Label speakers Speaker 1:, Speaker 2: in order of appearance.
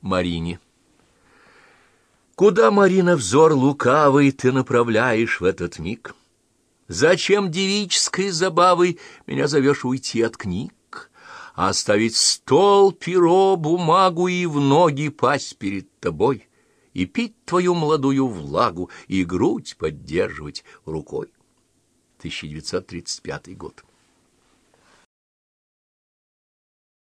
Speaker 1: Марине. Куда, Марина, взор лукавый ты направляешь в этот миг? Зачем девической забавой меня зовешь уйти от книг? Оставить стол, перо, бумагу и в ноги пасть перед тобой, И пить твою молодую влагу, и грудь поддерживать рукой. 1935 год.